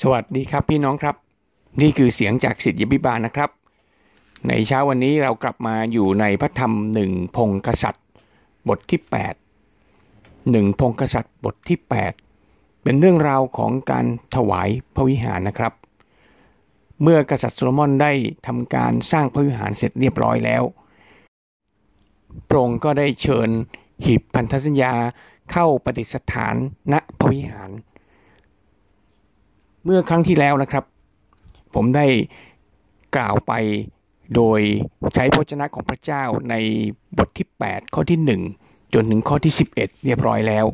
สวัสดีครับพี่น้องครับ นี่คือเสียงจากสิทธิบิบาลนะครับ ในเช้าวันนี้เรากลับมาอยู่ในพระธรรมหนึ่งพงกษัตริย์ บทที่8หนึ่งพงกษัตริย์บทที่ 8 เป็นเรื่องราวของการถวายพระวิหารนะครับ เมื่อกษัตริย์โซโลมอนได้ทำการสร้างพระวิหารเสร็จเรียบร้อยแล้วพระองค์ก็ได้เชิญหีบพันธสัญญาเข้าประดิษฐานณพระวิหาร เมื่อครั้งที่แล้วนะครับ ผมได้กล่าวไปโดยใช้พระชนะของพระเจ้าในบทที่ 8 ข้อที่ 1 จนถึงข้อที่ 11 เรียบร้อยแล้ว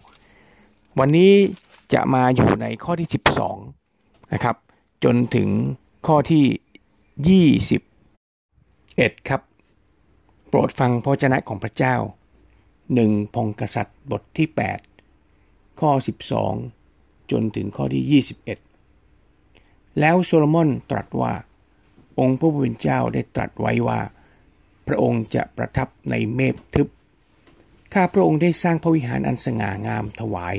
วันนี้จะมาอยู่ในข้อที่ 12 นะครับ จนถึงข้อที่ 21 ครับ โปรดฟังพระชนะของพระเจ้า 1 พงกษัตริย์บทที่ 8 ข้อ 12 จนถึงข้อที่ 21 แล้วโซโลมอนตรัสว่า องค์พระผู้เป็นเจ้าได้ตรัสไว้ว่า พระองค์จะประทับในเมฆทึบ ข้าพระองค์ได้สร้างพระวิหารอันสง่างามถวาย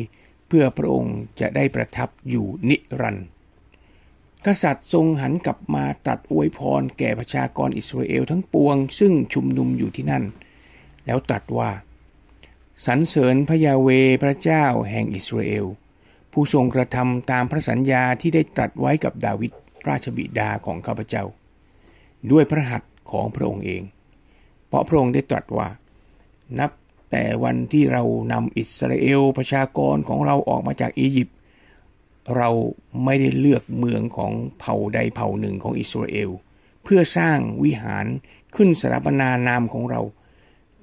เพื่อพระองค์จะได้ประทับอยู่นิรันดร์กษัตริย์ทรงหันกลับมาตรัสอวยพรแก่ประชากรอิสราเอลทั้งปวง ซึ่งชุมนุมอยู่ที่นั่น แล้วตรัสว่าสรรเสริญพระยาเวพระเจ้าแห่งอิสราเอล ผู้ทรงกระทำตามพระสัญญาที่ได้ตรัสไว้กับดาวิดราชบิดาของข้าพเจ้า ด้วยพระหัตถ์ของพระองค์เอง เพราะพระองค์ได้ตรัสว่า นับแต่วันที่เรานำอิสราเอลประชากรของเราออกมาจากอียิปต์เราไม่ได้เลือกเมืองของเผ่าใดเผ่าหนึ่งของอิสราเอล เพื่อสร้างวิหารขึ้นสถาปนานามของเรา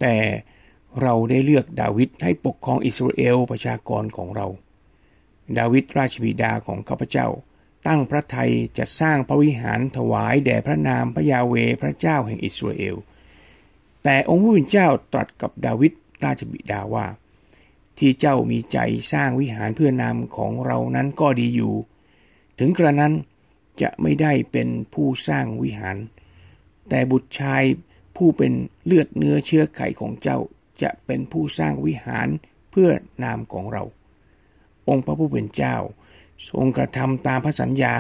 แต่เราได้เลือกดาวิดให้ปกครองอิสราเอลประชากรของเรา ดาวิดราชบิดาของข้าพเจ้า ตั้งพระไทยจะสร้างพระวิหารถวายแด่พระนามพระยาเวพระเจ้าแห่งอิสราเอล แต่องค์ผู้เป็นเจ้าตรัสกับดาวิดราชบิดาว่า ที่เจ้ามีใจสร้างวิหารเพื่อนามของเรานั้นก็ดีอยู่ ถึงกระนั้นจะไม่ได้เป็นผู้สร้างวิหาร แต่บุตรชายผู้เป็นเลือดเนื้อเชื้อไขของเจ้าจะเป็นผู้สร้างวิหารเพื่อนามของเรา องค์พระผู้เป็นเจ้า ทรงกระทำตามพระสัญญา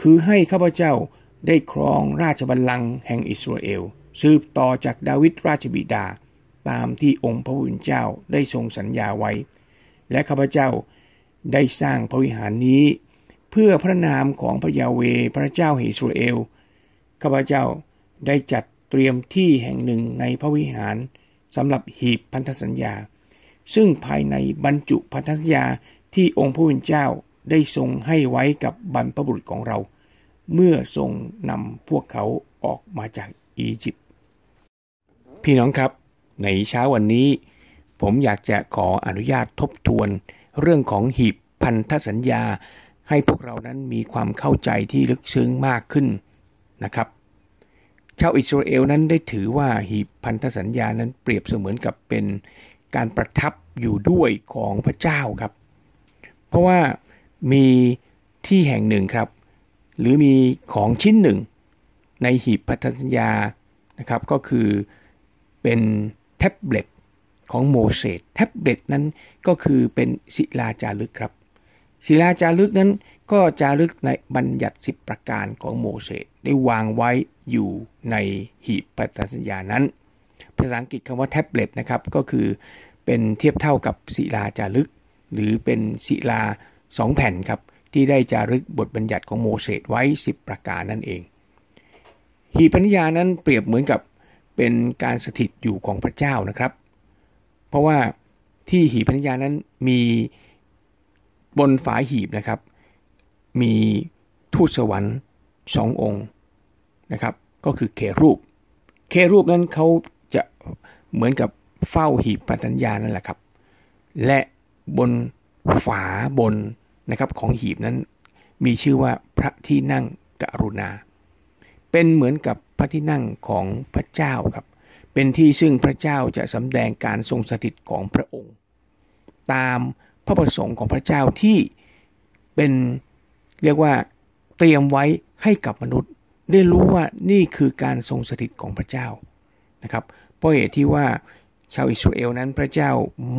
คือให้ข้าพเจ้าได้ครองราชบัลลังก์แห่งอิสราเอล สืบต่อจากดาวิดราชบิดา ตามที่องค์พระผู้เป็นเจ้าได้ทรงสัญญาไว้ และข้าพเจ้าได้สร้างพระวิหารนี้ เพื่อพระนามของพระยาเวพระเจ้าอิสราเอลข้าพเจ้าได้จัดเตรียมที่แห่งหนึ่งในพระวิหารสำหรับหีบพันธสัญญา ซึ่งภายในบรรจุพันธสัญญา ที่องค์พระผู้เป็นเจ้าได้ทรงให้ไว้กับบรรพบุรุษของเรา เมื่อทรงนำพวกเขาออกมาจากอียิปต์พี่น้องครับ ในเช้าวันนี้ ผมอยากจะขออนุญาตทบทวน เรื่องของหีบพันธสัญญา ให้พวกเรานั้นมีความเข้าใจที่ลึกซึ้งมากขึ้นนะครับชาวอิสราเอลนั้นได้ถือว่าหีบพันธสัญญานั้นเปรียบเสมือนกับเป็นการประทับอยู่ด้วยของพระเจ้าครับ เพราะว่ามีที่แห่งหนึ่งครับ หรือมีของชิ้นหนึ่ง ในหีบพันธสัญญานะครับก็คือเป็นแท็บเล็ตของโมเสสแท็บเล็ตนั้นก็คือเป็นศิลาจารึกครับ ศิลาจารึกนั้นก็จารึกในบัญญัติสิบประการของโมเสสได้วางไว้อยู่ในหีบพันธสัญญานั้น ภาษาอังกฤษคำว่าแท็บเล็ตนะครับก็คือเป็นเทียบเท่ากับศิลาจารึก หรือเป็นศิลาสองแผ่นครับ ที่ได้จารึกบทบัญญัติของโมเสสไว้ 10 ประการนั่นเอง หีพัญญานั้นเปรียบเหมือนกับเป็นการสถิตอยู่ของพระเจ้านะครับ เพราะว่าที่หีพัญญานั้นมีบนฝาหีบนะครับ มีทูตสวรรค์สององค์นะครับ ก็คือเครูป เครูปนั้นเขาจะเหมือนกับเฝ้าหีบปัญญานั่นแหละครับ และ บนฝาบนนะครับของหีบนั้น มีชื่อว่าพระที่นั่งกรุณา เป็นเหมือนกับพระที่นั่งของพระเจ้าครับ เป็นที่ซึ่งพระเจ้าจะสำแดงการทรงสถิตของพระองค์ ตามพระประสงค์ของพระเจ้าที่เป็นเรียกว่าเตรียมไว้ให้กับมนุษย์ ได้รู้ว่านี่คือการทรงสถิตของพระเจ้านะครับเพราะเหตุที่ว่า ชาวอิสราเอลนั้นพระเจ้า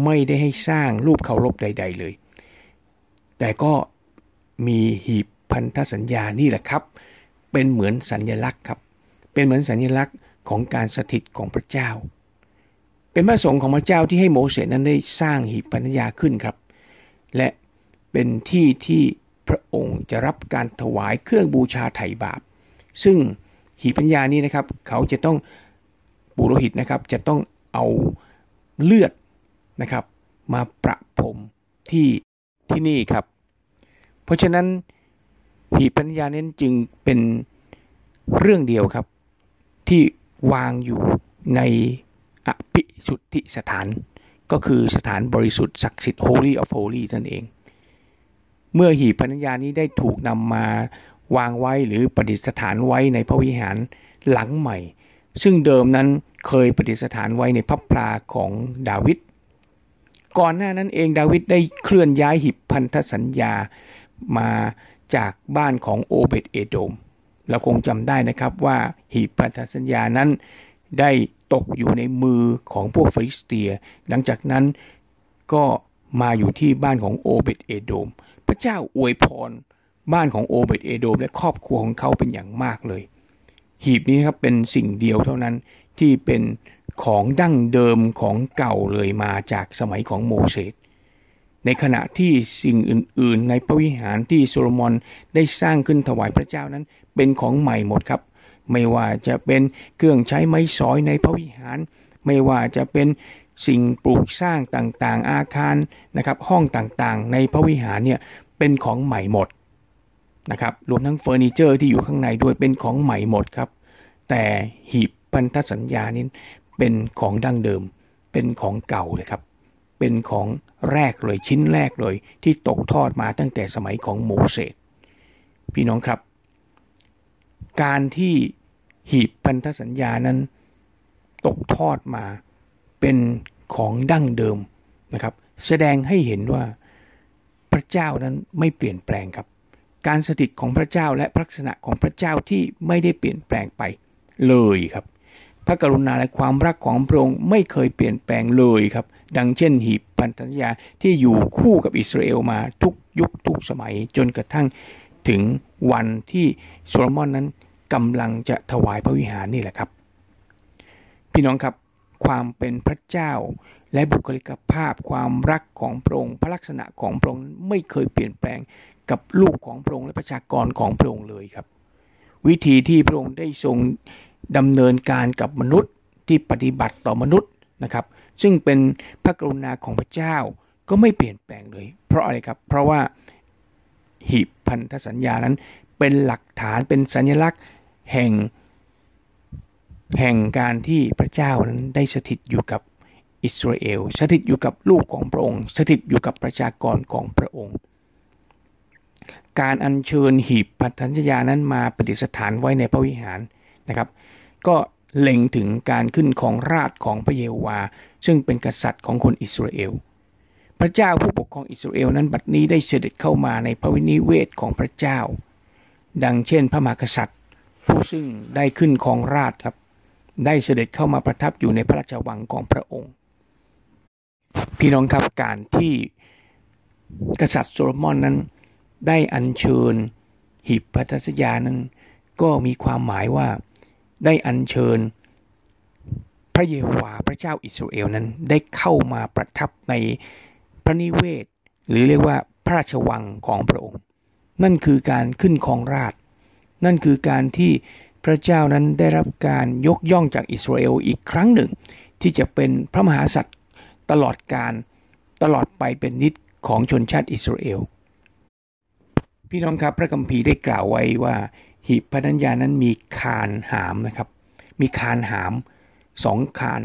ไม่ได้ให้สร้างรูปเคารพใด ๆเลย แต่ก็มีหีบพันธสัญญานี่แหละครับ เป็นเหมือนสัญญลักษณ์ครับ เป็นเหมือนสัญญลักษณ์ของการสถิตของพระเจ้า เป็นพระสงฆ์ของพระเจ้าที่ให้โมเสสนั้นได้สร้างหีบพันธญาขึ้นครับ และเป็นที่ที่พระองค์จะรับการถวายเครื่องบูชาไถ่บาป ซึ่งหีบพันธญานี้นะครับ เขาจะต้องปุโรหิตนะครับ จะต้อง เอาเลือดนะครับ มาประพรมที่ที่นี่ครับ เพราะฉะนั้นหีบพันธญาเน้นจึงเป็นเรื่องเดียวครับ ที่วางอยู่ในอภิสุทธิสถาน ก็คือสถานบริสุทธิ์ศักดิ์สิทธิ์ Holy of Holy นั่นเอง เมื่อหีบพันธญานี้ได้ถูกนำมาวางไว้หรือประดิษฐานไว้ในพระวิหารหลังใหม่ ซึ่งเดิมนั้นเคยประดิษฐานไว้ในพระพลาของดาวิดก่อนหน้านั้นเองดาวิดได้เคลื่อนย้ายหีบพันธสัญญามาจากบ้านของโอเบตเอโดม เราคงจำได้นะครับว่าหีบพันธสัญญานั้นได้ตกอยู่ในมือของพวกฟิลิสเตีย หลังจากนั้นก็มาอยู่ที่บ้านของโอเบตเอโดม พระเจ้าอวยพรบ้านของโอเบตเอโดมและครอบครัวของเขาเป็นอย่างมากเลย หีบนี้ครับเป็นสิ่งเดียวเท่านั้นที่เป็นของดั้งเดิมของเก่าเลยมาจากสมัยของโมเสส ในขณะที่สิ่งอื่นๆ ในพระวิหารที่โซโลมอนได้สร้างขึ้นถวายพระเจ้านั้น เป็นของใหม่หมดครับ ไม่ว่าจะเป็นเครื่องใช้ไม้สอยในพระวิหาร ไม่ว่าจะเป็นสิ่งปลูกสร้างต่างๆ อาคารนะครับห้องต่างๆ ในพระวิหารเนี่ยเป็นของใหม่หมด นะครับรวมทั้งเฟอร์นิเจอร์ที่อยู่ข้างในด้วยเป็นของใหม่หมดครับ แต่หีบพันธสัญญานี้เป็นของดั้งเดิม เป็นของเก่าเลยครับ เป็นของแรกเลยชิ้นแรกเลย ที่ตกทอดมาตั้งแต่สมัยของโมเสสพี่น้องครับ การที่หีบพันธสัญญานั้น ตกทอดมาเป็นของดั้งเดิมนะครับ แสดงให้เห็นว่าพระเจ้านั้นไม่เปลี่ยนแปลงครับ การสถิตของพระเจ้าและลักษณะของพระเจ้าที่ไม่ได้เปลี่ยนแปลงไปเลยครับ พระกรุณาและความรักของพระองค์ไม่เคยเปลี่ยนแปลงเลยครับ ดังเช่นหีบพันธสัญญาที่อยู่คู่กับอิสราเอลมาทุกยุคทุกสมัยจนกระทั่งถึงวันที่โซโลมอนนั้นกำลังจะถวายพระวิหารนี่แหละครับ พี่น้องครับความเป็นพระเจ้าและบุคลิกภาพความรักของพระองค์พระลักษณะของพระองค์ไม่เคยเปลี่ยนแปลง กับลูกของพระองค์และประชากรของพระองค์เลยครับ วิธีที่พระองค์ได้ทรงดำเนินการกับมนุษย์ที่ปฏิบัติต่อมนุษย์นะครับ ซึ่งเป็นพระกรุณาของพระเจ้าก็ไม่เปลี่ยนแปลงเลย เพราะอะไรครับ เพราะว่าหีบพันธสัญญานั้นเป็นหลักฐานเป็นสัญลักษณ์แห่งแห่งการที่พระเจ้านั้นได้สถิตอยู่กับอิสราเอล สถิตอยู่กับลูกของพระองค์ สถิตอยู่กับประชากรของพระองค์ การอัญเชิญหีบพันธัญญานั้นมาประดิษฐานไว้ในพระวิหารนะครับ ก็เล็งถึงการขึ้นของราชของพระเยโฮวา ซึ่งเป็นกษัตริย์ของคนอิสราเอล พระเจ้าผู้ปกครองอิสราเอลนั้นบัดนี้ได้เสด็จเข้ามาในพระวินิเวศของพระเจ้า ดังเช่นพระมหากษัตริย์ ผู้ซึ่งได้ขึ้นของราชครับ ได้เสด็จเข้ามาประทับอยู่ในพระราชวังของพระองค์ พี่น้องครับการที่กษัตริย์โซโลมอนนั้น ได้อัญเชิญหีบพันธสัญานั้น ก็มีความหมายว่าได้อัญเชิญ พระเยโฮวาห์พระเจ้าอิสราเอลนั้นได้เข้ามาประทับในพระนิเวศ หรือเรียกว่าพระราชวังของพระองค์ นั่นคือการขึ้นครองราช นั่นคือการที่พระเจ้านั้นได้รับการยกย่องจากอิสราเอลอีกครั้งหนึ่ง ที่จะเป็นพระมหากษัตริย์ตลอดการตลอดไปเป็นนิดของชนชาติอิสราเอล พี่น้องครับพระคัมภีร์ได้กล่าวไว้ว่า หีบพันธญานั้นมีคานหามนะครับ มีคานหามสองคาน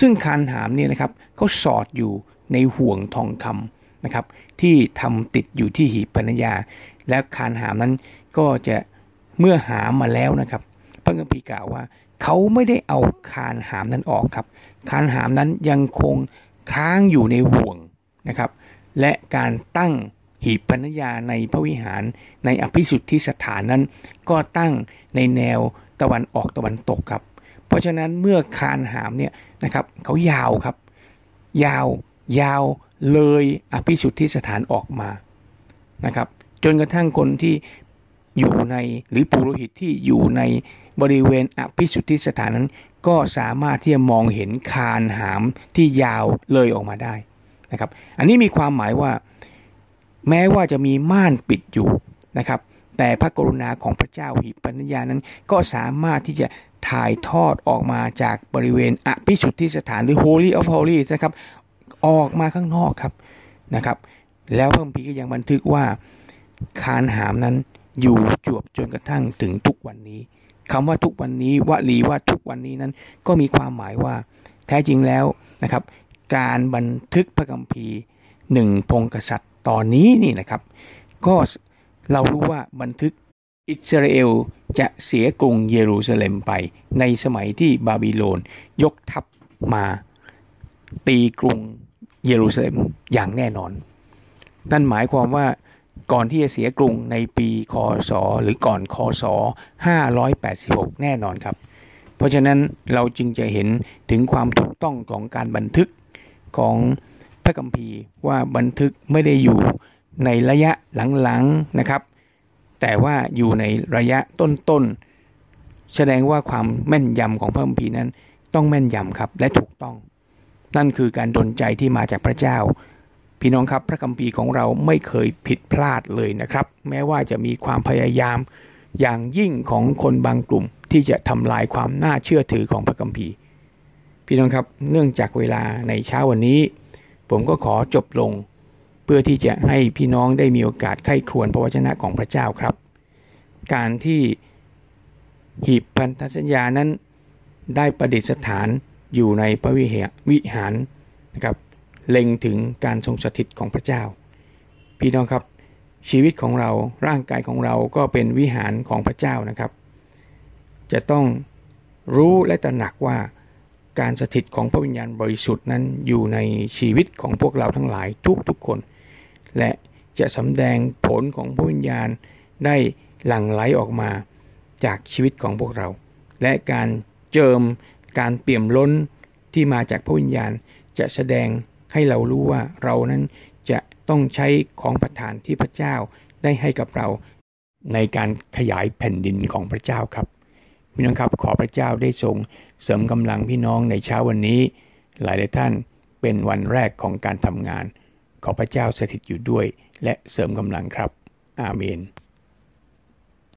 ซึ่งคานหามเนี่ยนะครับเขาสอดอยู่ในห่วงทองคำนะครับ ที่ทำติดอยู่ที่หีบพันธญา และคานหามนั้นก็จะเมื่อหามมาแล้วนะครับ พระคัมภีร์กล่าวว่าเขาไม่ได้เอาคานหามนั้นออกครับคานหามนั้นยังคงค้างอยู่ในห่วงนะครับ และการตั้ง หีบพันญาในพระวิหารในอภิสุทธิสถานนั้น ก็ตั้งในแนวตะวันออกตะวันตกครับ เพราะฉะนั้นเมื่อคานหามเนี่ยนะครับเขายาวครับ ยาวยาวเลยอภิสุทธิสถานออกมานะครับจนกระทั่งคนที่อยู่ในหรือปุโรหิตที่อยู่ในบริเวณอภิสุทธิสถานนั้น ก็สามารถที่จะมองเห็นคานหามที่ยาวเลยออกมาได้นะครับ อันนี้มีความหมายว่า แม้ว่าจะมีม่านปิดอยู่นะครับ แต่พระกรุณาของพระเจ้าหิปัญญานั้น ก็สามารถที่จะถ่ายทอดออกมาจากบริเวณอภิสุทธิสถานหรือ Holy of Holies นะครับ ออกมาข้างนอกครับนะครับ แล้วพระคัมภีก็ยังบันทึกว่าคานหามนั้นอยู่จวบจนกระทั่งถึงทุกวันนี้คำว่าทุกวันนี้วลีว่าทุกวันนี้นั้น ก็มีความหมายว่าแท้จริงแล้วนะครับ การบันทึกพระคัมภีร์หนึ่งพงกษัตริย์ ตอนนี้นี่นะครับ ก็เรารู้ว่าบันทึกอิสราเอลจะเสียกรุงเยรูซาเล็มไป ในสมัยที่บาบิโลนยกทัพมาตีกรุงเยรูซาเล็มอย่างแน่นอน นั่นหมายความว่าก่อนที่จะเสียกรุงในปีคศหรือก่อนคศ 586 แน่นอนครับ เพราะฉะนั้นเราจึงจะเห็นถึงความถูกต้องของการบันทึกของ พระคัมภีร์ว่าบันทึกไม่ได้อยู่ในระยะหลังๆนะครับ แต่ว่าอยู่ในระยะต้นๆแสดงว่าความแม่นยำของพระคัมภีร์นั้น ต้องแม่นยำครับและถูกต้อง นั่นคือการดลใจที่มาจากพระเจ้า พี่น้องครับพระคัมภีร์ของเราไม่เคยผิดพลาดเลยนะครับ แม้ว่าจะมีความพยายามอย่างยิ่งของคนบางกลุ่มที่จะทำลายความน่าเชื่อถือของพระคัมภีร์ พี่น้องครับเนื่องจากเวลาในเช้าวันนี้ ผมก็ขอจบลง เพื่อที่จะให้พี่น้องได้มีโอกาสไข้ครวญพระวจนะของพระเจ้าครับ การที่หีบพันธสัญญานั้นได้ประดิษฐานอยู่ในพระวิหารนะครับเล็งถึงการทรงสถิตของพระเจ้า พี่น้องครับชีวิตของเราร่างกายของเราก็เป็นวิหารของพระเจ้านะครับ จะต้องรู้และตระหนักว่า การสถิตของพระวิญญาณบริสุทธิ์นั้นอยู่ในชีวิตของพวกเราทั้งหลายทุกๆคน และจะสำแดงผลของพระวิญญาณได้หลั่งไหลออกมาจากชีวิตของพวกเรา และการเจิมการเปี่ยมล้นที่มาจากพระวิญญาณจะแสดงให้เรารู้ว่าเรานั้นจะต้องใช้ของประทานที่พระเจ้าได้ให้กับเรา ในการขยายแผ่นดินของพระเจ้าครับ พี่น้องครับขอพระเจ้าได้ทรงเสริมกำลังพี่น้องในเช้าวันนี้ หลายหลายท่านเป็นวันแรกของการทำงาน ขอพระเจ้าสถิตอยู่ด้วย และเสริมกำลังครับ อาเมน